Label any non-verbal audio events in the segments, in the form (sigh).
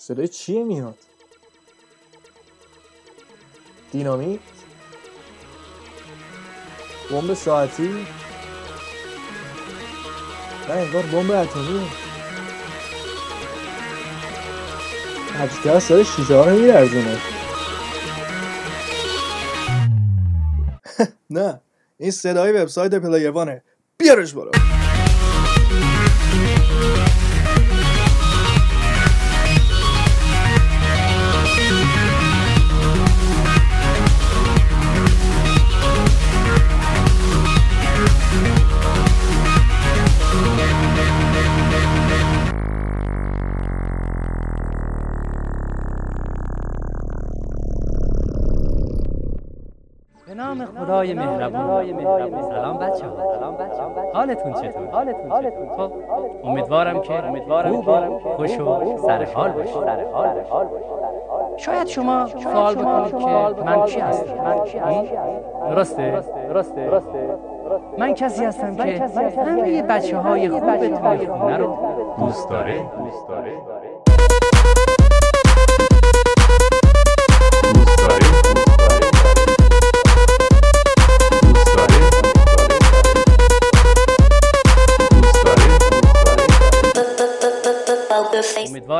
صدای چیه میاد؟ دینامیت؟ بمب ساعتی؟ نه انگار بمب هرچی از صدای شیشه ها رو میرزونه (laughs) نه این صدای وبسایت پلیروانه بیارش بالا. خدای مهربان سلام بچه ها سلام بچه حالتون چطور؟ حالتون حالتون خب امیدوارم که امیدوارم خوب و خوش و سر حال باشید سر حال شاید شما سوال بکنید که من کی هستم؟ من کی هستم؟ درسته. درسته. من کسی هستم که همه بچه های خوب توی خونه رو دوست داره. دوست داره.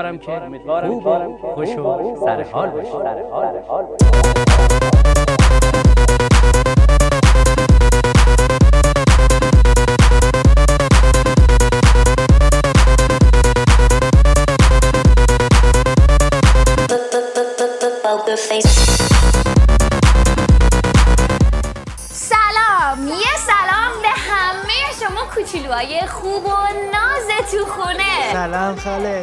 امیدوارم که امیدوارم خوب و خوش و سر حال باشید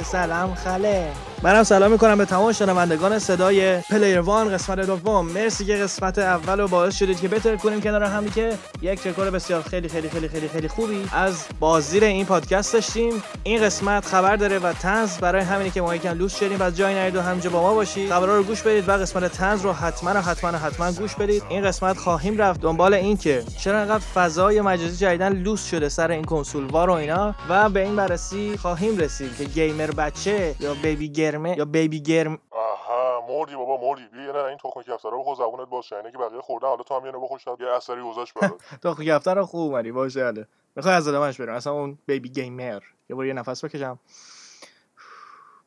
سلام خاله. منم سلام می‌کنم به تمام شنوندگان صدای Player One قسمت دوم. مرسی که قسمت اول رو باعث شدید که بهتر کنیم کنار همی که یک رکورد بسیار خیلی خیلی خیلی خیلی خیلی خوبی از بازدید این پادکست داشتیم. این قسمت خبر داره و طنز برای همینی که ما یکم لوس شدیم و جای نرید و همینجا با ما باشید. خبرها رو گوش بدید و قسمت طنز رو حتما و حتما و حتما گوش بدید. این قسمت خواهیم رفت. دنبال این که چرا انقدر فضای مجازی جدیداً لوس شده سر این console war و اینا. و به این بررسی خواهیم رسید که gamer بچه یا baby gamer ه یا baby gamer. آها مردی بابا مردی. بیا یه نه این تخم کفتر رو بخور زبونت باشه اینه که بقیه خوردن. حالا تو هم یه نه بخور شاید یه اثری گذاشت برات (laughs) تو خو کفتر رو خوب اومدی باشه حاله می‌خوای از آدمش بریم؟ اصلا اون بیبی گیمر. یه بار یه نفس بکشم.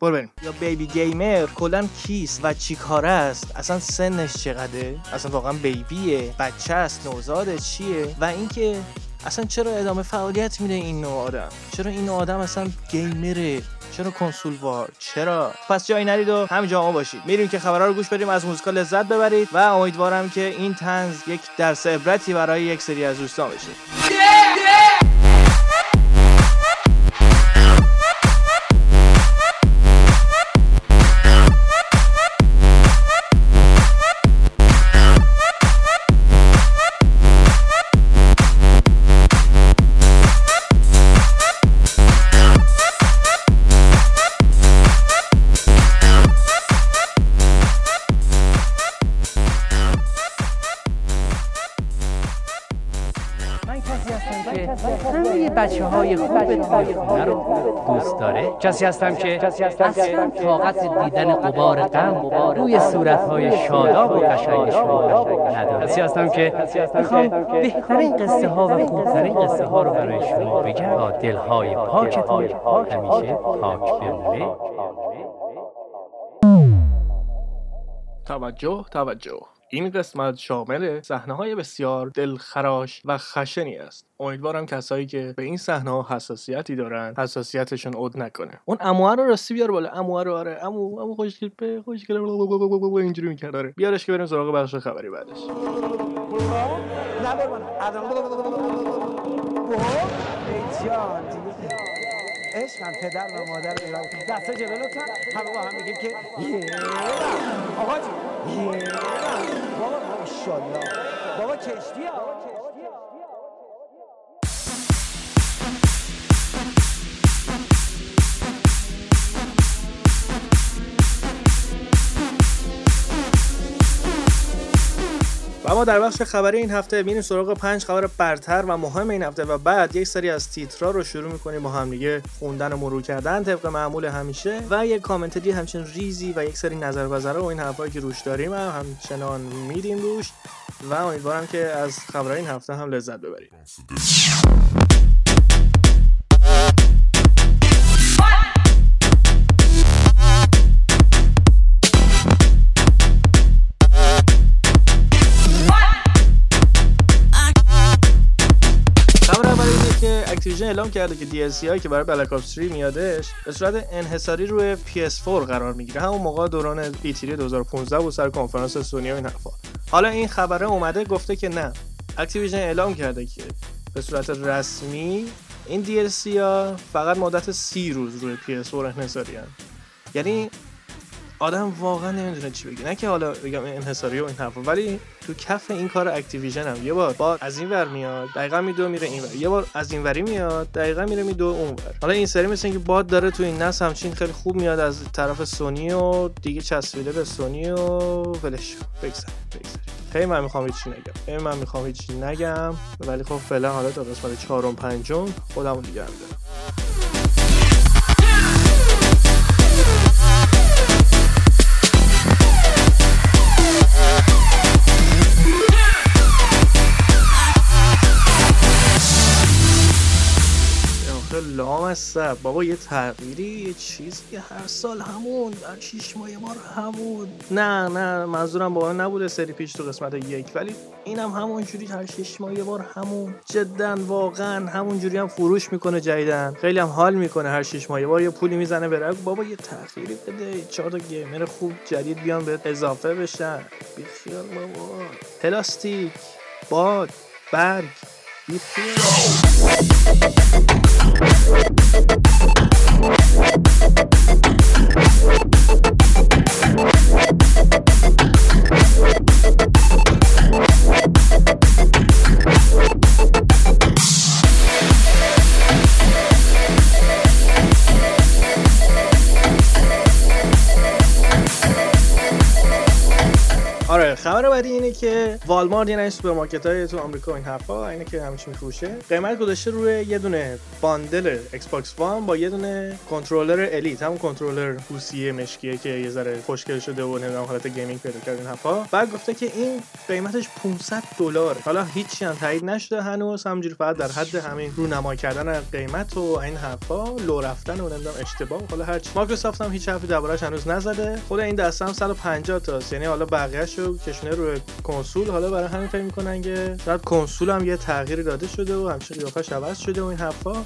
برو بریم. یا بیبی گیمر کلا کیست و چی کاره است؟ اصلا سنش چقدره؟ اصلا واقعا بیبیه؟ بچه است؟ نوزاده چیه؟ و اینکه اصلا چرا ادامه فعالیت میده این نوع آدم؟ چرا این نوع آدم اصلا گیمره؟ چرا کنسول وار؟ چرا؟ پس جایی نرید و همینجا ما باشید. میریم که خبرها رو گوش بدیم از موزیکا لذت ببرید و امیدوارم که این تنز یک درس عبرتی برای یک سری از دوستان بشه. رو دوست داره کسی هستم که اصلا طاقت دیدن قبار غم روی صورت های شاداب و قشنگ شما نداره. کسی هستم که می‌خوام بهترین قصه ها و خوبترین قصه ها رو برای شما بگم تا دلهای پاکتون همیشه پاک بمونه. توجه توجه. این قسمت شامل صحنه های بسیار دلخراش و خشنی است. امیدوارم کسایی که به این صحنه ها حساسیتی دارن حساسیتشون عود نکنه. اون اموه رو راستی بیار بالا. اموه رو آره. امو امو خوشگل به خوشگل اینجوری می‌کرد آره. بیارش که بریم سراغ بخش خبری بعدش. عشقم پدر و مادر دستا جلو لطفا. همه با هم بگیم که آقا جون یه بابا ماشاءالله بابا کشتی. و اما در بخش خبری این هفته میریم سراغ پنج خبر برتر و مهم این هفته و بعد یک سری از تیترا رو شروع می‌کنیم با هم دیگه خوندن و مرور کردن طبق معمول همیشه و یک کامنتری همچنین ریزی و یک سری نظر و این حرفایی که روش داریم هم همچنان میدیم روش و امیدوارم که از خبرهای این هفته هم لذت ببرید. Activision اعلام کرده که DLC هایی که برای Black Ops 3 میادش به صورت انحصاری روی PS4 قرار می‌گیره. همون موقع دوران E3 2015 بود سر کنفرانس سونی و این حرفا. حالا این خبره اومده گفته که نه. Activision اعلام کرده که به صورت رسمی این DLC ها فقط مدت سی روز روی PS4 انحصاری هن. یعنی آدم واقعا نمی‌دونه چی بگه. نه که حالا بگم انحصاری و این حرفا ولی تو کف این کار Activision ام. یه بار بار از این ور میاد دقیقا میدو میره این ور. یه بار از این وری میاد دقیقا میره میدو اون ور. حالا این سری مثل اینکه باد داره تو این نس همچین خیلی خوب میاد از طرف سونی و دیگه چسبیده به سونی و ولش بگذار بگذار. هی من می‌خوام هیچی نگم. هی من می‌خوام هیچی نگم. ولی خب فعلا حالا تا قسمت چهارم پنجم خودمون دیگه هم دارم لام بابا یه تغییری یه چیزی هر سال همون در شیش ماه بار همون. نه نه منظورم با نبوده سری پیش تو قسمت یک ولی اینم همون جوری هر شیش ماه بار همون. جدا واقعا همون جوری هم فروش می‌کنه جدیدن خیلی هم حال می‌کنه هر شیش ماه. بار یه پولی می‌زنه بره بابا یه تغییری بده. چهار تا گیمر خوب جدید بیان به اضافه بشن. بیخیال بابا. پلاستیک باد برگ. آره Thank you. خبر بعدی اینه که والمارت یعنی سوپرمارکت های تو آمریکا این حرفا اینه که همیشه میفروشه. قیمت گذاشته روی یه دونه bundle Xbox One با یه دونه controller Elite همون کنترلر پوسیه مشکیه که یه ذره خوشگل شده و نمی‌دونم حالت gaming پیدا کرد این حرفا. بعد گفته که این قیمتش 500 دلار. حالا هیچی هم تایید نشده هنوز همینجوری فقط در حد همین رونمایی کردن قیمت و این حرفا لو رفتن و نمی‌دونم اشتباه. حالا هرچی. مایکروسافت هم هیچ حرفی دربارش هنوز نزده. خود این دسته هم 150 تاست. یعنی حالا بقیه‌شو رو کشونه روی کنسول حالا برای همین فکر می‌کنن که شاید کنسول هم یه تغییری داده شده و همچنین قیافش عوض شده و این حرفا.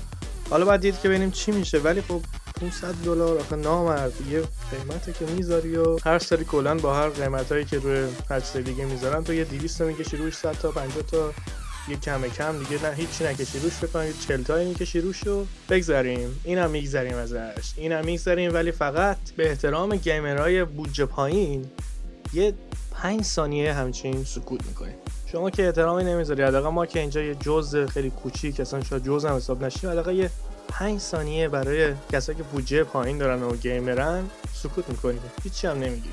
حالا باید دید که ببینیم چی میشه ولی خب 500 دلار آخه نامرد. یه قیمتی که می‌ذاری و هر سری کلا با هر قیمتایی که روی هر دیگه می‌ذارن تو یه 200 می‌کشی روش 100 تا 50 تا یه کم کم دیگه نه هیچی نکشی روش بکنی 40 تایی می‌کشی روش رو بگذاریم. اینم می‌گذاریم ازش اینم می‌گذاریم ولی فقط به احترام گیمرهای بودجه پایین یه پنج ثانیه همچین سکوت می‌کنیم شما که احترامی نمی‌ذاری حداقل ما که اینجا یه جز خیلی کوچیک اصلا شاید جز هم حساب نشیم حداقل یه پنج ثانیه برای کسایی که بودجه پایین دارن و گیمرن سکوت می‌کنیم هیچی هم نمیگیم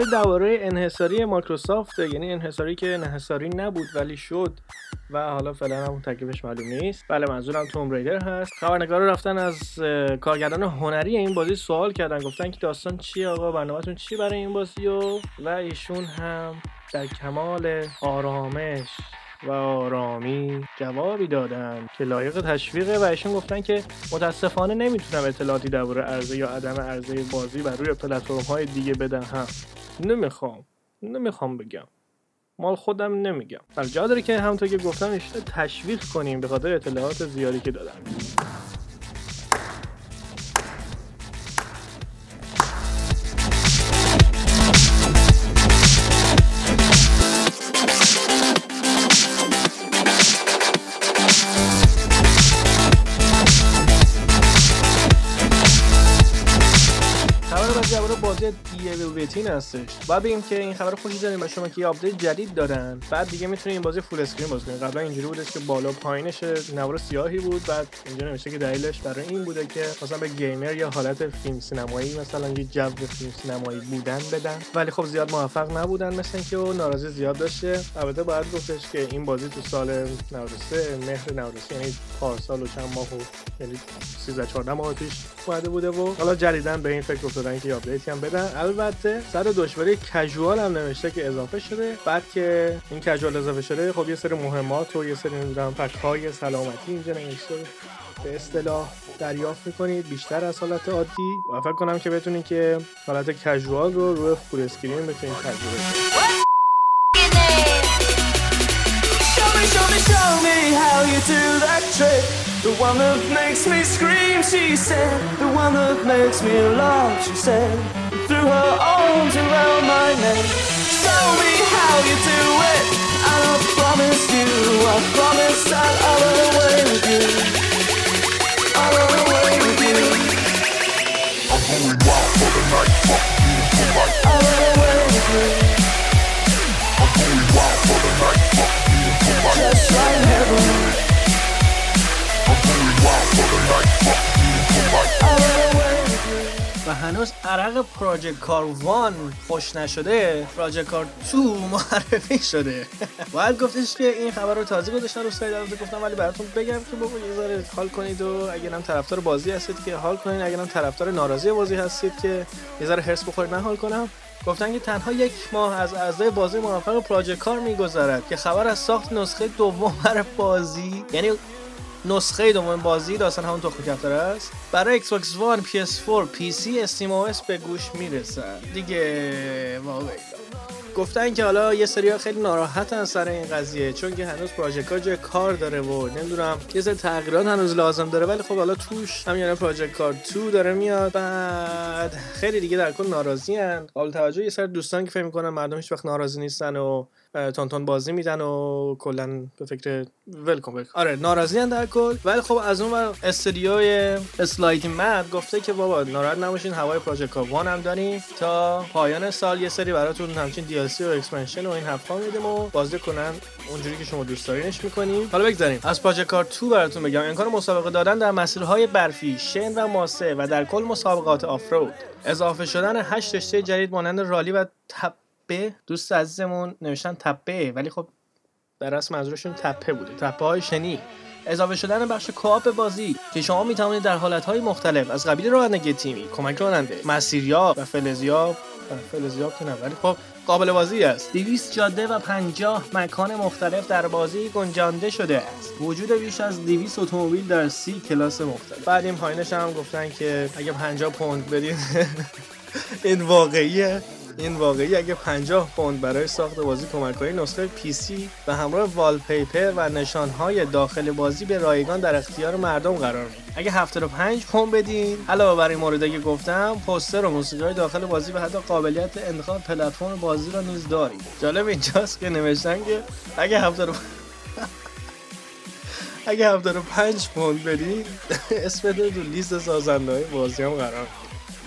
بعدی درباره انحصاری مایکروسافت یعنی انحصاری که انحصاری نبود ولی شد و حالا فعلا هم تکلیفش معلوم نیست. بله منظورم توم ریدر هست. خبرنگارا رفتن از کارگردان هنری این بازی سوال کردن. گفتن که داستان چیه آقا؟ برنامهتون چی برای این بازی؟ و و ایشون هم در کمال آرامش. و آرامی جوابی دادن که لایق تشویقه و ایشون گفتن که متاسفانه نمی‌تونم اطلاعاتی درباره عرضه یا عدم عرضه بازی بر روی پلتفرم های دیگه بدم هم نمی‌خوام. نمی‌خوام بگم. مال خودم نمیگم. ولی جا داره که همونطور که گفتم تشویق کنیم به خاطر اطلاعات زیادی که دادن. update The Evil Within هستش. بعد بگیم که این خبر خوشی داریم و شما که یه update جدید دارن. بعد دیگه می‌تونید این بازی full screen بازی کنید قبلا اینجوری بودش که بالا پایینش نوار سیاهی بود. بعد اینجا نوشته که دلیلش برای این بوده که مثلا به gamer یا حالت فیلم سینمایی مثلا یه جو فیلم سینمایی بودن بدن. ولی خب زیاد موفق نبودن مثل اینکه ناراضی زیاد داشته. البته باید گفتش که این بازی تو سال 93 مهر 93 یعنی پارسال و چند ماه و یعنی 13 14 ماه پیش اومده بوده و حالا جدیداً به این فکر افتادن که update ی هم بدن. البته سر دشواری casual هم نوشته که اضافه شده. بعد که این casual اضافه شده خب یه سری مهمات و یه سری نمی‌دونم های سلامتی اینجا نوشته. به اصطلاح دریافت می‌کنید. بیشتر از حالت عادی. و فکر کنم که بتونید که حالت casual رو روی full screen بتونید تجربه کنید. Me, show me, show me how you do that trick. The one that makes me scream, she said. The one that makes me laugh, she said. Threw her arms around my neck. Show me how you do it. And I promise you, I promise that I'll run away with you. I'll run away with you. I'm going wild for the night, fuck you light. I'll هنوز عرق Project CARS One خشک نشده Project CARS 2 معرفی شده. (laughs) باید گفتش که این خبر رو تازه گذاشتن رو سایت گفتم ولی براتون بگم که بابا یه ذره حال کنید و اگر هم طرفدار بازی هستید که حال کنید اگر هم طرفدار ناراضی بازی هستید که یه ذره حرص بخورید من حال کنم. گفتن که تنها یک ماه از عرضه‌ی بازی موفق Project CARS میگذرد که خبر از ساخت نسخه دوم بازی یعنی نسخه دوم بازی داستان همون تخم کفتر است. برای Xbox One PS4 PC و به گوش می‌رسد دیگه واقعا گفتن که حالا یه سری خیلی ناراحتن سر این قضیه چون که هنوز پراجکت ها جای کار داره و نمی‌دونم یه سری تغییرات هنوز لازم داره ولی خب حالا توش همین یعنی کار 2 داره میاد. بعد خیلی دیگه در کل ناراضی ان قابل توجه یه سری دوستان که فکر می‌کنن مردم هیچ وقت ناراضی نیستن و اه، تون بازی میدن و کلا به فکر ولکام ولکام آره ناراضی در کل. ولی خب از اون ور استودیوی اسلایدی مد گفته که بابا ناراحت نباشین هوای CARS One هم داریم تا پایان سال یه سری براتون همچین DLC و expansion و این حرفا میدیم و بازی کنن اونجوری که شما دوست دارینش می‌کنیم حالا بگذاریم. از Project CARS 2 براتون بگم. امکان مسابقه دادن در مسیرهای برفی شن و ماسه و در کل مسابقات off-road. اضافه شدن 8 رشته جدید مانند رالی و تپه. دوست عزیزمون نوشتن تپه ولی خب در اصل منظورشون تپه بوده. تپه های شنی. اضافه شدن بخش co-op بازی که شما می توانید در حالتهای مختلف از قبیل رانندگی تیمی کمک راننده مسیریاب و فلزیاب فلزیاب که نه ولی خب قابل بازی است. 200 جاده و 50 مکان مختلف در بازی گنجانده شده است. وجود بیش از 200 اتومبیل در سی کلاس مختلف. بعد این پایینش هم گفتن که اگه 50 پوند بدین (laughs) این واقعیه. این واقعی اگه 50 پوند برای ساخت بازی کمک کنید نسخه PC و همراه والپیپر و نشانهای داخل بازی به رایگان در اختیار مردم قرار میده اگه 75 پوند بدین علاوه بر این موردی که گفتم پوستر و موسیقی داخل بازی و حتی قابلیت انتخاب پلتفرم بازی را نیز دارید جالب اینجاست که نوشتن که اگه 75 اگه 75 پوند بدین اسم تو لیست سازنده های بازی هم قرار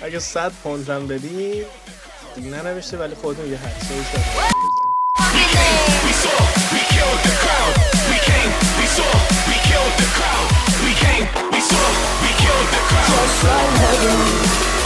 اگه 100 پوند هم دیگه ننوشته ولی خودتون یه حدسه We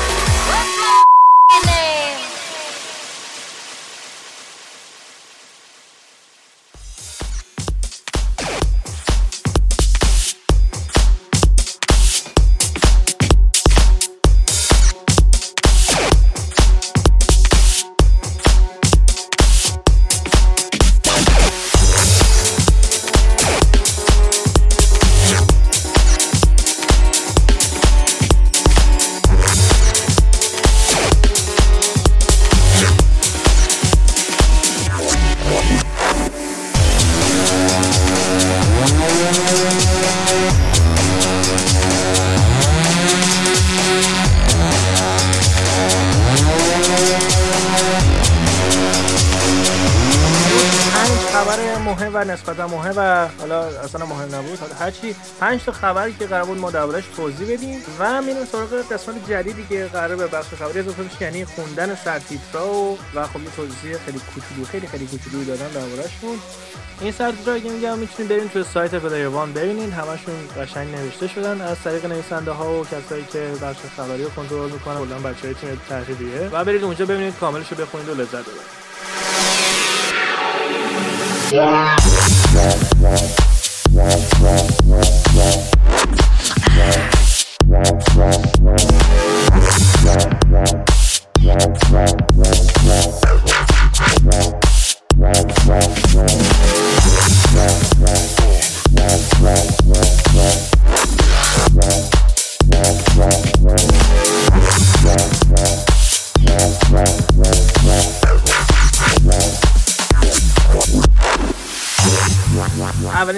پنج تا خبری که قرار بود ما دربارش توضیح بدیم و میریم سراغ قسمت جدیدی که قرار به بخش خبری اضافه بشه یعنی خوندن سرتیترا و و خب یه توضیح خیلی کوچولو خیلی خیلی کوچولو دادن دربارهشون. این سرتیترا اگه میگم می‌تونید برین توی سایت پلیر وان ببینین. همشون قشنگ نوشته شدن از طریق نویسنده ها و کسایی که بخش خبری رو کنترل می‌کنن. کلا بچهای تیم تحریریه. و برید اونجا ببینید کاملش رو بخونید و لذت ببرید. Wow, wow, wow, wow.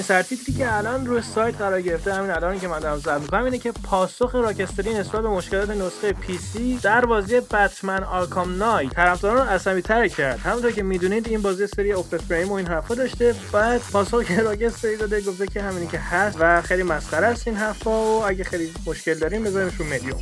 سرتیتری که الان روی سایت قرار گرفته همین الان که من دارم ضبط می‌کنم اینه که پاسخ Rocksteady نسبت به مشکلات نسخه PC در بازی Batman Arkham Knight طرفداران عصبی تر کرد. همونطور که می‌دونید این بازی سری افت فریم و این حرفا داشته بعد پاسخ (laughs) Rocksteady داده گفته که همینی که هست و خیلی مسخره است این حرفا و اگه خیلی مشکل داریم بذاریمش رو مدیوم.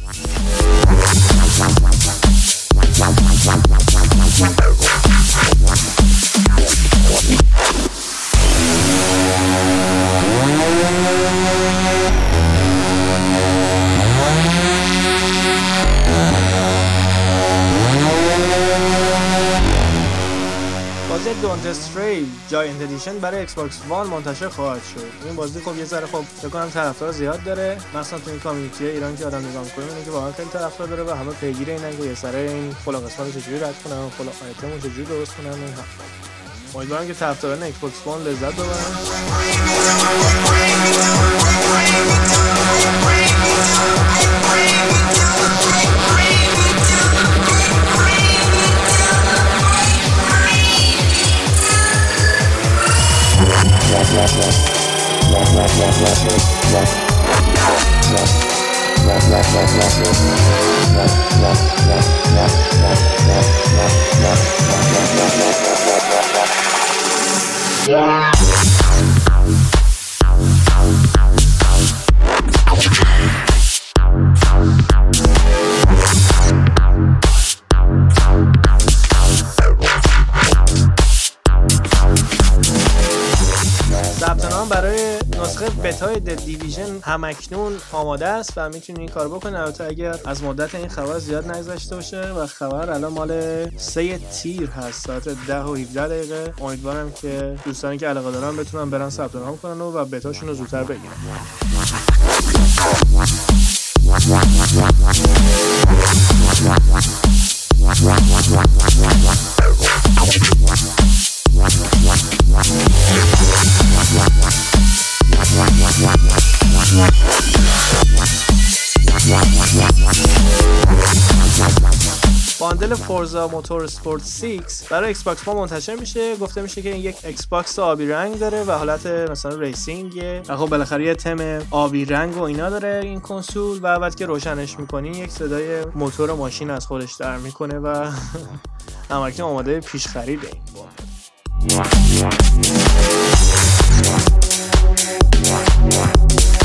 Starve Giant Edition برای Xbox One منتشر خواهد شد. این بازی خب یه ذره خب فکر کنم طرفدار زیاد داره. مثلا تو این community ایران که آدم نگاه می‌کنه اینه که واقعا خیلی طرفدار داره و همه پیگیر اینن که یه سره این فلان قسمت چجوری رد کنن فلان آیتم رو چجوری درست کنن این حرفا. امیدوارم که طرفداران Xbox One لذت ببرن. ثبت دیویژن همکنون آماده است و می‌تونید این کار بکنید البته اگر از مدت این خبر زیاد نگذشته باشه و خبر الان مال سه تیر هست ساعت 10 و 17 دقیقه. امیدوارم که دوستانی که علاقه دارن بتونن برن ثبت نام کنن و بتاشون رو زودتر بگیرن. bundle Forza Motorsport 6 برای Xbox One منتشر میشه. گفته میشه که این یک Xbox آبی رنگ داره و حالت مثلا racing. و خب بالاخره یه تم آبی رنگ و اینا داره این کنسول و بعد که روشنش می‌کنی یک صدای موتور ماشین از خودش در می‌کنه و (laughs) هم‌اکنون آماده پیش خریده این. بله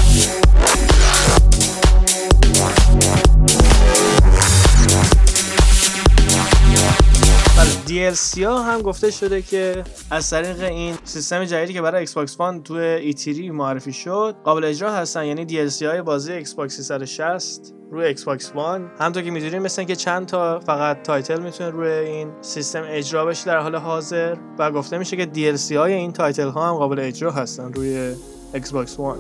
DLC هم گفته شده که از طریق این سیستم جدیدی که برای Xbox One تو E3 معرفی شد قابل اجرا هستن. یعنی DLC های بازی Xbox 360 روی Xbox One همونطور که می‌دونید مثل که چند تا فقط title می‌تونه روی این سیستم اجرا بشه در حال حاضر و گفته میشه که DLC های این title ها هم قابل اجرا هستن روی Xbox One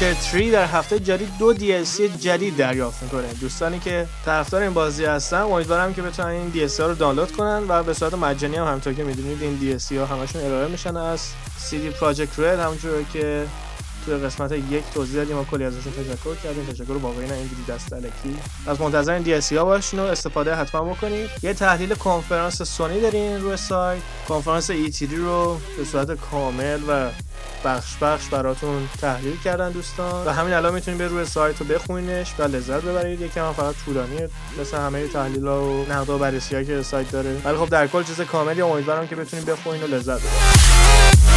ویچر 3 در هفته جاری دو دی DLC جدید دریافت می‌کنه. دوستانی که طرفدار این بازی هستن امیدوارم که بتونن این DLC ها رو دانلود کنن و به صورت مجانی هم همونطور که می‌دونید این DLC ها همشون ارائه میشن از CD Projekt Red همونجوری که توی قسمت یک توضیح دادیم و کلی ازشون تشکر کردیم. تشکر واقعی نه اینجوری دست الکی از منتظر این DLC ها باشین و استفاده حتما بکنید یه تحلیل کنفرانس سونی دارین روی سایت. کنفرانس E3 رو به صورت کامل و بخش بخش براتون تحلیل کردن دوستان. و همین الان می‌تونید به روی سایت رو بخونینش و لذت ببرید. یکم فقط طولانیه مثل همه تحلیل ها و نقد و بررسی که سایت داره. ولی خب در کل چیز کاملی امیدوارم که بتونید بخونین و لذت ببرید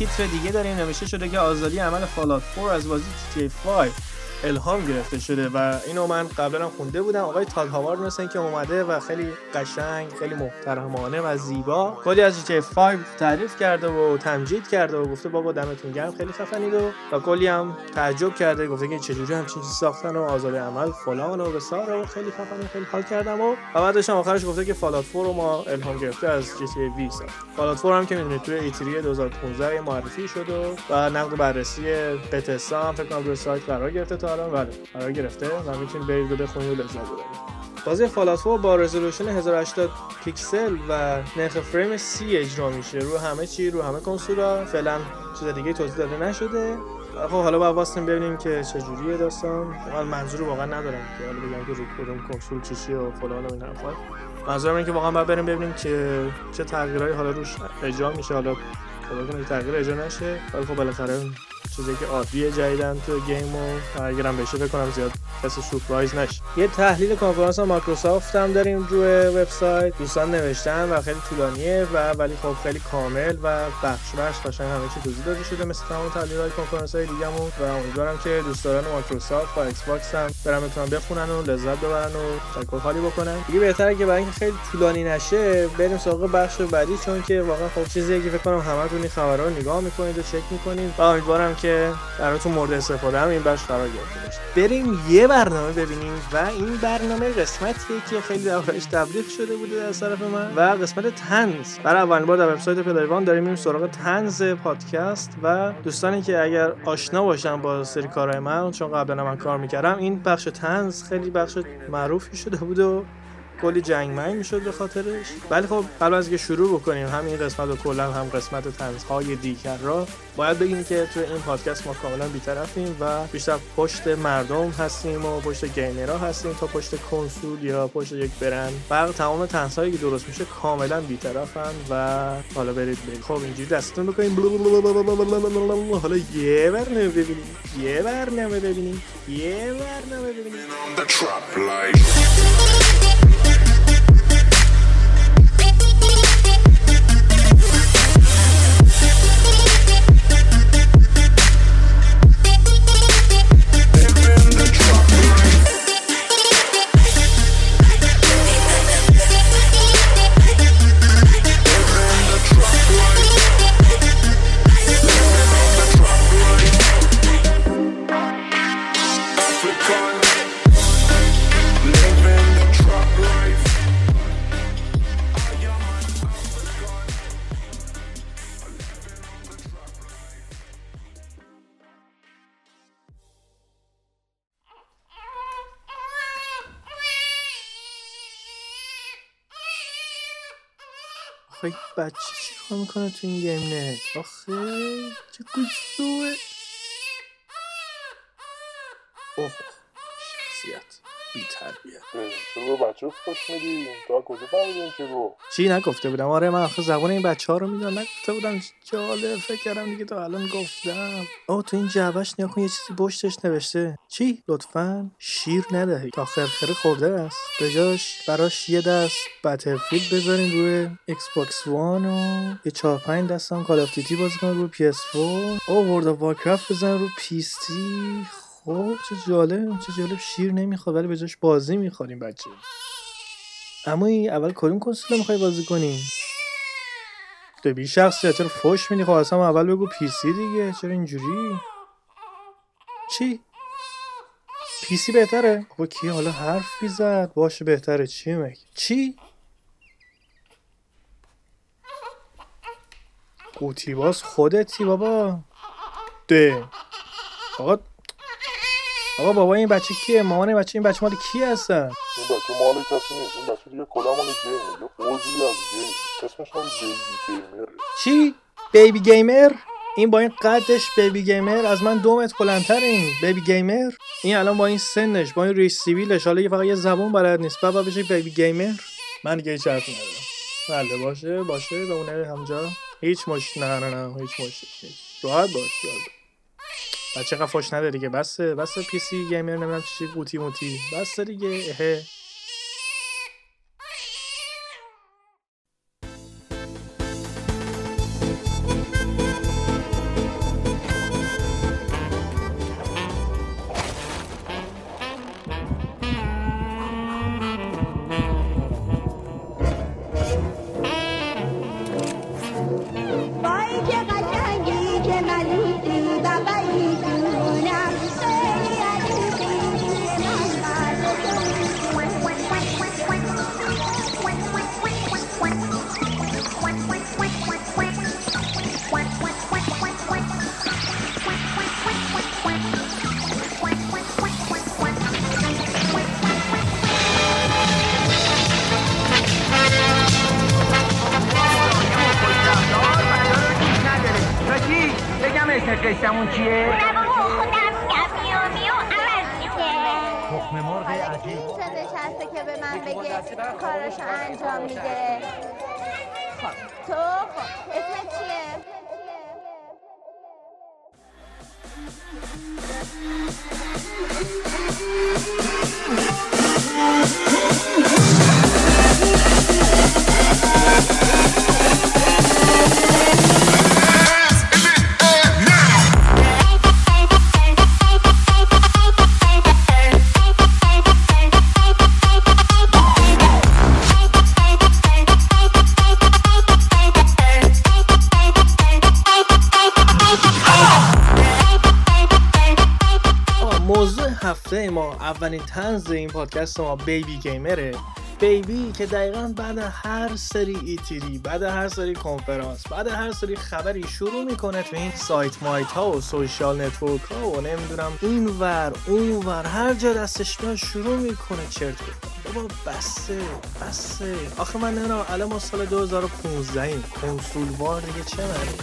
تیتر دیگه داریم. نوشته شده که آزادی عمل فالات 4 از بازی GTA 5 الهام گرفته شده و اینو من قبلا هم خونده بودم. آقای تاد هاوارد مثل که اومده و خیلی قشنگ خیلی محترمانه و زیبا. کلی از GTA 5 تعریف کرده و تمجید کرده و گفته بابا دمتون گرم خیلی خفنید و و کلی هم تعجب کرده. گفته که چجوری همچین چیزی ساختن و آزادی عمل فلان و بسار و خیلی خفنه خیلی حال کردم و بعدش هم آخرش گفته که فالات 4 رو ما الهام گرفته از GTA V ساخت. فالات 4 هم که می‌دونید توی E3 2015 یه معرفی شد و و نقد بررسی بتسا هم فکر کنم روی سایت قرار گرفته تا الان بله قرار گرفته و می‌تونید برید و بخونید و لذت ببرید. بازی فالات 4 با رزولوشن 1080 پیکسل و نرخ فریم 30 اجرا میشه. رو همه چی رو همه کنسولا فعلا چیز دیگه توضیح داده نشده. خب حالا باید واسطیم ببینیم که چجوریه داستان. من منظور واقعا ندارم که حالا بگم که رو کدوم کنسول چی چیه و فلان و این حرفا منظورم اینه که واقعا باید بریم ببینیم که چه تغییرایی حالا روش اجرا میشه. حالا خدا کنه تغییر اجرا نشه. ولی خب بالاخره چیزی که عادیه جدیدن تو game و اگرم بشه فکر کنم زیاد کسی سورپرایز نشه. یه تحلیل کنفرانس مایکروسافت هم داریم روی وبسایت. دوستان نوشتن و خیلی طولانیه و ولی خب خیلی کامل و بخش بخش قشنگ همه چی توضیح داده شده. مثل تمام تحلیل‌های کنفرانس های دیگه‌مون و امیدوارم که دوستداران مایکروسافت و Xbox هم برن بتونن بخونن و لذت ببرن و تکل خالی بکنن. دیگه بهتره که برای خیلی طولانی نشه بریم سراغ بخش بعدی چون که واقعا خب چیزیه که فکر کنم همتون این خبرها رو نگاه می‌کنید و چک می‌کنید. و امیدوارم که براتون مورد استفاده هم این بخش قرار گرفته بریم یه برنامه ببینیم و این برنامه قسمتیه که خیلی دربارش تبلیغ شده بوده از طرف من و قسمت تنز برای اولین بار در وبسایت پلیوان داریم میریم سراغ تنز پادکست و دوستانی که اگر آشنا باشن با سری کارهای من چون قبلا من کار می‌کردم این بخش تنز خیلی بخش معروفی شده بود و کلی جنگ منگ می‌شد به خاطرش. ولی خب قبل از که شروع بکنیم هم این قسمت و کلا هم قسمت تنزهای دیگر را باید بگیم که تو این پادکست ما کاملا بیطرفیم و بیشتر پشت مردم هستیم و پشت گیمرها هستیم تا پشت کنسول یا پشت یک برند. و تمام تنزهایی که درست میشه کاملا بیطرفن و حالا برید برید خب اینجوری دستتون بکنیم. حالا یه برنامه ببینیم. یه برنامه ببینیم. یه برنامه ببینیم. بچه چی کار می‌کنه تو این گیم نت آخه چه گوشتوه اوه شخصیت بی تربیت چرا به بچه خوش میدی؟ تو از کجا فهمیدی چی گفت؟ چی نگفته بودم؟ آره من آخه زبان این بچه ها رو می‌دونم. نگفته بودم جالب فکر کردم دیگه تا الان گفتم. آه تو این جعبش نیا کن یه چیزی پشتش نوشته. چی؟ لطفا شیر ندهید تا خرخره خورده است. به جاش براش یه دست Battlefield بذارین روی Xbox One و یه چهار پنج دستم Call of Duty بازی کنن روی PS4 World of Warcraft بزن رو PC خب چه جالب چه جالب. شیر نمی‌خواد ولی به جاش بازی می‌خوریم بچه. اما این اول کدوم کنسول می‌خوای بازی کنی؟ تو بی شخصیت چرا فوش میدی؟ خب اصلا اول بگو PC دیگه. چرا اینجوری؟ چی؟ پی سی بهتره؟ بابا کی حالا حرف زد؟ باشه بهتره. چی مگه چی؟ قوطی باز خودتی بابا. ده. آقا آقا بابا این بچه کیه؟ مامان این بچه این بچه مال کی هستن؟ این بچه مال کسی نیست. این بچه دیگه کلا مال گیمه یه عضوی از گیم اسمش هم بیبی گیمره چی؟ بیبی گیمر؟ این با این قدش baby gamer؟ از من دو متر بلندتر این baby gamer؟ این الان با این سنش با این ریش سیبیلش حالا یه فقط یه زبون بلد نیست. باید بشه baby gamer؟ من دیگه هیچ حرفی ندارم. بله باشه باشه. بمونه همجا هیچ مش نه نه نه هیچ مش هیچ. راحت باش راحت باش. بچه قفا فوش نده دیگه بسه بسه PC gamer نمی‌دونم چی قوطی موتی بسه دیگه هفته ما اولین طنز این پادکست ما baby gamer ه. baby که دقیقا بعد هر سری E3 بعد هر سری کنفرانس بعد هر سری خبری شروع می‌کنه تو این سایت مایت ها و social network ها و نمی‌دونم این ور اون ور هر جا دستش میاد شروع می‌کنه چرت گفتن بابا بسه بسه. آخه من نمی‌دونم الان ما سال 2015 ایم console war دیگه چه معنی؟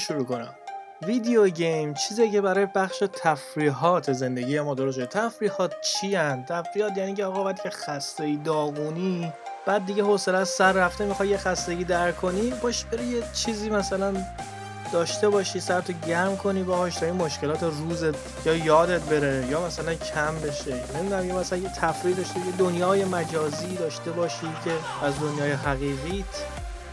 شروع کنم. ویدیو گیم چیزی که برای بخش تفریحات زندگی ما درست شده. تفریحات چی هن؟ تفریحات یعنی که آقا وقتی که خسته ای داغونی بعد دیگه حوصله از سر رفته می‌خوای یه خستگی در کنی باش بری یه چیزی مثلا داشته باشی سرتو گرم کنی باهاش تا این مشکلات روزت یا یادت بره یا مثلا کم بشه. نمی‌دونم یا مثلا یه تفریح داشته یه دنیای مجازی داشته باشی که از دنیای حقیقیت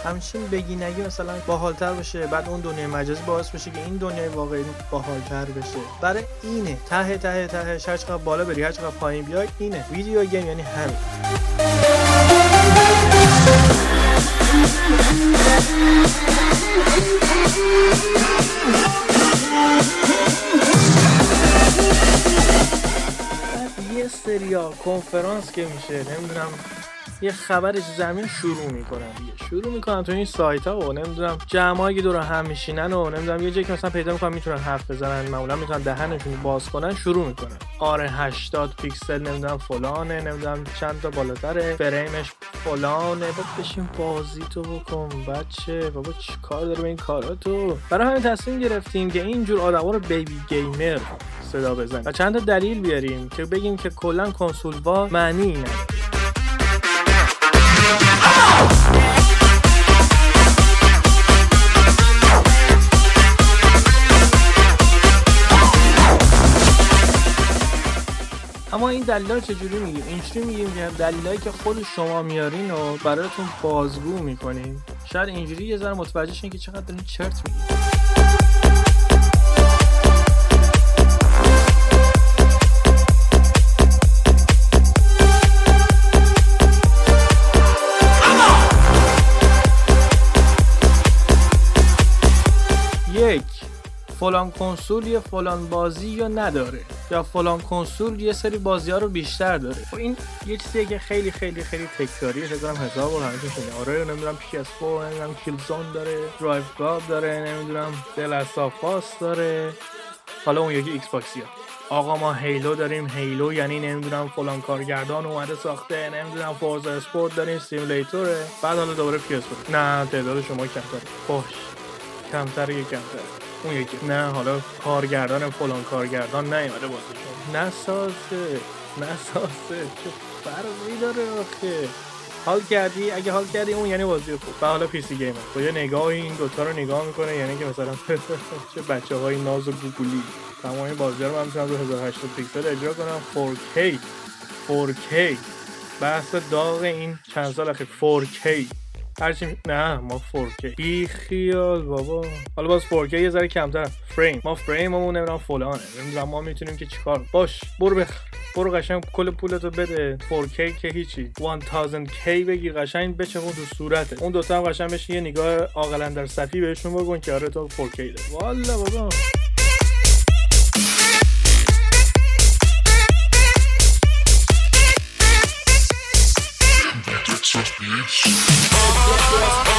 همچین بگی نگی مثلا باحالتر بشه بعد اون دنیای مجازی باعث بشه که این دنیای واقعی باحالتر بشه. برای اینه. ته ته ته هر چقدر بالا بری هر چقدر پایین بیای اینه. ویدیو گیم یعنی همین. یه سریا کنفرانس که میشه نمی‌دونم یه خبر زمین شروع می‌کنن. دیگه شروع می‌کنن تو این سایت ها و نمی‌دونم جمعایی که دور هم میشینن و نمی‌دونم یه جایی مثلا پیدا می‌کنن می‌تونن حرف بزنن معمولا می‌تونن دهنشون باز کنن شروع می‌کنن. آره 80 پیکسل نمی‌دونم فلانه نمی‌دونم چند تا بالاتره فریمش فلانه. با بشین بازی تو بکن بچه. بابا چی کار داره به این کاراتو برای همین تصمیم گرفتیم که اینجور آدما رو بیبی گیمر صدا بزنیم. و چند تا دلیل بیاریم که بگیم که کلا کنسولوار معنی نداره. اما این دلیلا چجوری میگیم اینجوری میگیم که دلیلایی که خود شما میارین و براتون بازگو می‌کنیم. شاید اینجوری یه ذره متوجه شین که چقدر دارین چرت میگید فلان کنسول یه فلان بازی یا نداره. یا فلان کنسول یه سری بازی ها رو بیشتر داره. خب این یه چیزیه که خیلی خیلی خیلی تکراریه فکر کنم هزار بار همه شده. آره نمی‌دونم PS4 نمی‌دونم Killzone داره. Driveclub داره. نمی‌دونم The Last of Us داره. حالا اون یکی Xbox یا آقا ما Halo داریم. Halo یعنی نمی‌دونم فلان کارگردان اومده ساخته. نمی‌دونم Forza Sport داریم. simulator ه بعد حالا دوباره PS نه تعداد شما کمتره. باش. کمتر یه کمتر اون یکی نه حالا کارگردان فلان کارگردان نیومده بازیشون نسازه نسازه چه فرقی داره آخه؟ حال کردی؟ اگه حال کردی اون یعنی بازی خوب. و حالا PC gamer با یه نگاهی این دوتا رو نگاه می‌کنه یعنی که مثلا (laughs) چه بچه های ناز و گوگولی. تمام این بازی رو من می‌تونم رو 1080 پیکسل اجرا کنم. 4K 4K بحث داغ این چند سال اخیر. 4K هرچی نه ما 4K بی خیال بابا. حالا باز 4K یه ذره کمتر فریم ما فریممون نمی‌دونم فلانه. نمی‌دونم ما می‌تونیم که چیکار باش برو بخ. برو قشنگ کل پولتو بده. 4K که هیچی. 1000K بگیر. قشنگ بچپون تو صورته. اون دوتا هم قشنگ بهش یه نگاه عاقلا در صفی بهشون بگن که آره تو 4K ده والا بابا. موضوع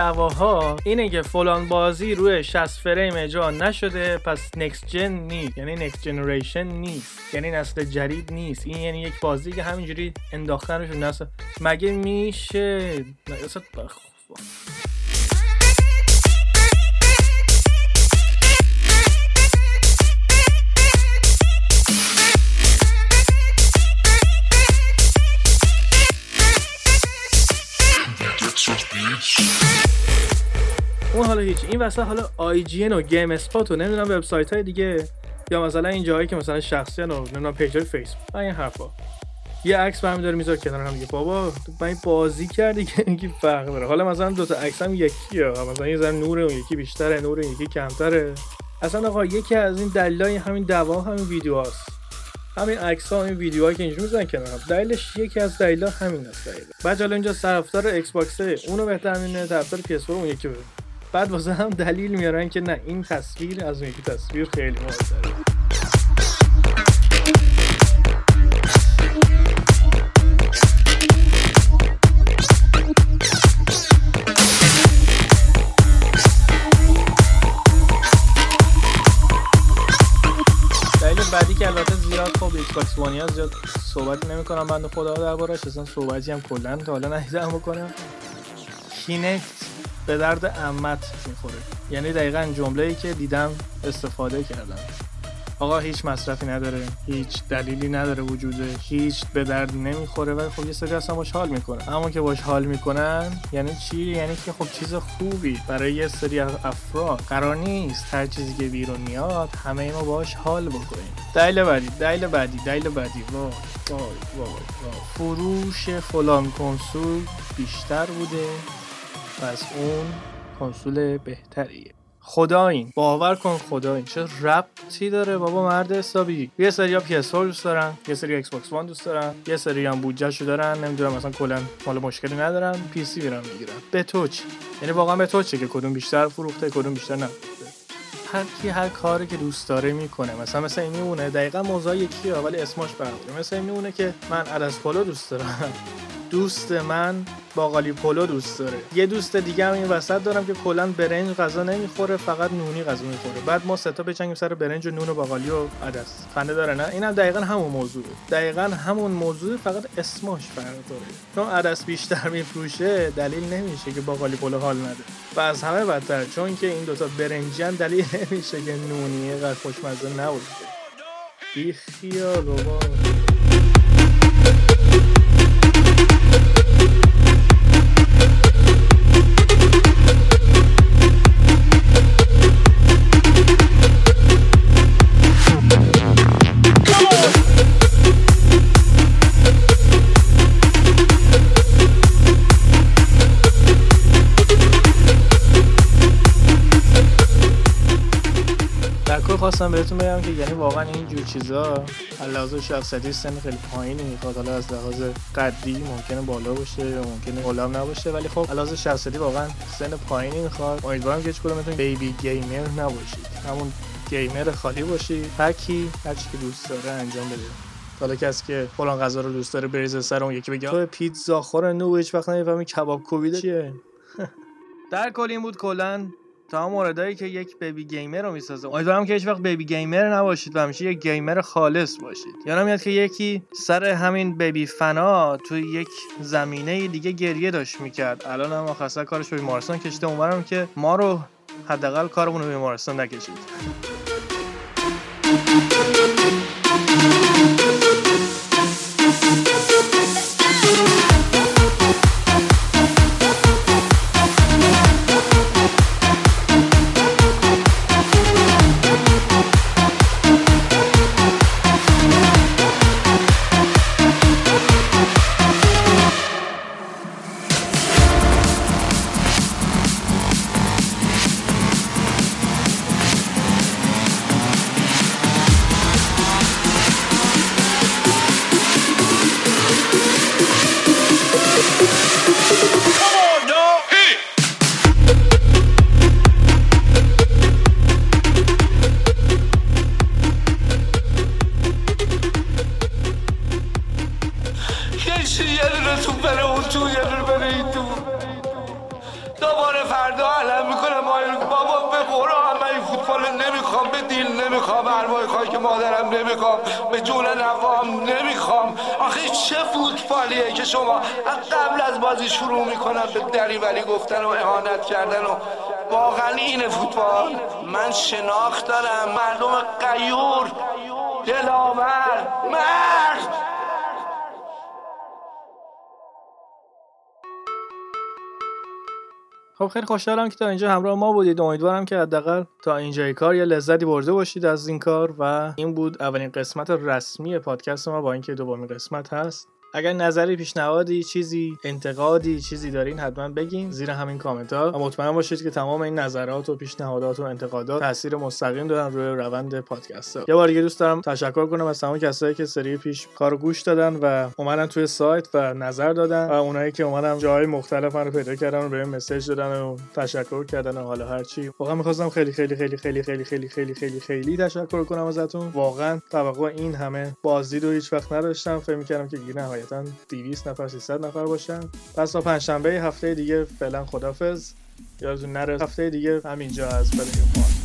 دعواها اینه که فلان بازی روی 60 فریم اجرا نشده پس نکست جن نیست. یعنی نکست جنریشن نیست. یعنی نسل جدید نیست. این یعنی یک بازی که همینجوری انداختنش نسل. مگه میشه؟ اصلا بخ- اون حالا هیچ. این وسط حالا IGN و GameSpot و نمی‌دونم وبسایت های دیگه. یا مثلا این جاهایی که مثلا شخصیان و نمی‌دونم page های فیسبوک این حرفا. یه عکس برمی داره می‌ذاره کنار هم دیگه. بابا با این بازی کردی که اینکه فرق داره. حالا مثلا دو تا عکس هم یکیه. مثلا یه ذره نور اون یکی بیشتره نور اون یکی کمتره. اصلا آقا یکی از این دلایل همین دعوا همین ویدیوهاست همین عکس ها این ویدیوهایی که اینجوری می‌زنن کنار هم. دلیلش یکی از دلایل همین است دقیقاً. بعد حالا اینجا طرفدار Xbox اونو بهتر می‌دونه طرفدار PS اون یکی بده بعد واسه هم دلیل میارن که نه این تصویر از اون یکی تصویر خیلی مهمتره بعدی که زیاد خب ایکس وانیا زیاد نمی‌کنم بنده خدا دربارش اصلا صحبتی هم کلا تا حالا ندیدم بکنم. کینکت به درد امت می‌خوره. یعنی دقیقا جمله ای که دیدم استفاده کردم. آقا هیچ مصرفی نداره هیچ دلیلی نداره وجوده هیچ به درد نمی‌خوره ولی خب یه سری اصلا باش حال می‌کنن. اما که باش حال می‌کنن یعنی چی؟ یعنی که خب چیز خوبی برای یه سری افراد قرار نیست. هر چیزی که بیرون میاد همه ما باش حال بکنیم. دلیل بعدی دلیل بعدی دلیل بعدی. وای وای وای. فروش فلان کنسول بیشتر بوده. پس اون کنسول بهتریه. خدا این باور کن خدا این چه ربطی داره بابا مرد حسابی. یه سری ها PS4 دوست دارن یه سری Xbox One دوست دارن یه سری هم بودجهشو دارن نمی‌دونم مثلا کلا مال مشکلی ندارن PC میرن می‌گیرن. به تو چی؟ یعنی واقعا به تو چه که کدوم بیشتر فروخته کدوم بیشتر نفروخته هر کی هر کاری که دوست داره می‌کنه. مثلا مثلا این میمونه دقیقا موضوع یکیه ولی اسمش فرق مثلا این میمونه که من عدس پلو دوست دارم. دوست من باقالی پلو دوست داره. یه دوست دیگه هم این وسط دارم که کلا برنج غذا نمی‌خوره فقط نونی غذا می‌خوره. بعد ما ستا بچنگیم سر برنج و نون و باقالی و عدس. خنده داره نه؟ اینم دقیقا همون موضوعه دقیقا همون موضوع فقط اسمش فرق داره. چون عدس بیشتر میفروشه دلیل نمیشه که باقالی پلو حال نده. و از همه بدتر چون که این دوتا برنجن دلیل (laughs) نمیشه که نونی خوشمزه نباشه. بی خیال بابا در کل خواستم بهتون بگم که یعنی واقعا این جور چیزا لحاظ شخصیتی سن خیلی پایینی می‌خواد حالا از لحاظ قدی ممکنه بالا باشه ممکنه غلام نباشه ولی خب لحاظ شخصیتی واقعا سن پایینی می‌خواد. امیدوارم که هیچ کدومتون بیبی گیمر نباشید. همون گیمر خالی باشید. هر کی هر چی که دوست داره انجام بده. حالا کسی که فلان غذا رو دوست داره بریزه سر اون یکی بگه تو پیتزا خور نو هیچ وقت نمی‌فهمی کباب کوبیده چیه. (laughs) در کل این بود کلا تا موردایی که یک بیبی گیمر رو می‌سازه. امیدوارم که هیچ وقت بیبی گیمر نباشید و همیشه یک گیمر خالص باشید. یادم میاد که یکی سر همین بیبی فنا تو یک زمینه دیگه گریه داشت می‌کرد. الان هم آخر کارش به بیمارستان کشیده. اونورم که ما رو حداقل کارمون رو بیمارستان نکشید. نمی‌خوام به دیل نمی‌خوام اربای خاک مادرم نمی‌خوام به جون نوام نمی‌خوام. آخه چه فوتبالیه که شما از قبل از بازی شروع می‌کنم به دریوری گفتن و اهانت کردن و واقعا اینه فوتبال من شناخت دارم. مردم قیور دلاور مرد. خب خیلی خوشحالم که تا اینجا همراه ما بودید. امیدوارم که حداقل تا اینجای کار یه لذتی برده باشید از این کار. و این بود اولین قسمت رسمی پادکست ما با اینکه دومین قسمت هست. اگر نظری پیشنهادی چیزی انتقادی چیزی دارین حتما بگین زیر همین کامنت ها و مطمئن باشید که تمام این نظرات و پیشنهادات و انتقادات تاثیر مستقیم دارن روی روند پادکست ها. یه بار دیگه دوست دارم تشکر کنم از تمام کسایی که سری پیش کارو گوش دادن و اومدن توی سایت و نظر دادن و اونایی که اومدن جای مختلف رو پیدا کردن و بهم مسیج دادن و تشکر کردن و حالا هر چی. واقعا می‌خواستم خیلی خیلی خیلی خیلی خیلی خیلی خیلی خیلی خیلی تشکر کنم ازتون. واقعا توقع این همه بازدید رو هیچ وقت نداشتم. فکر می‌کردم که دیگه نهایتا 200 نفر 300 نفر باشن. پس تا پنجشنبه هفته دیگه فعلا خدافظ یادتون نره هفته دیگه همینجا از پلیگرام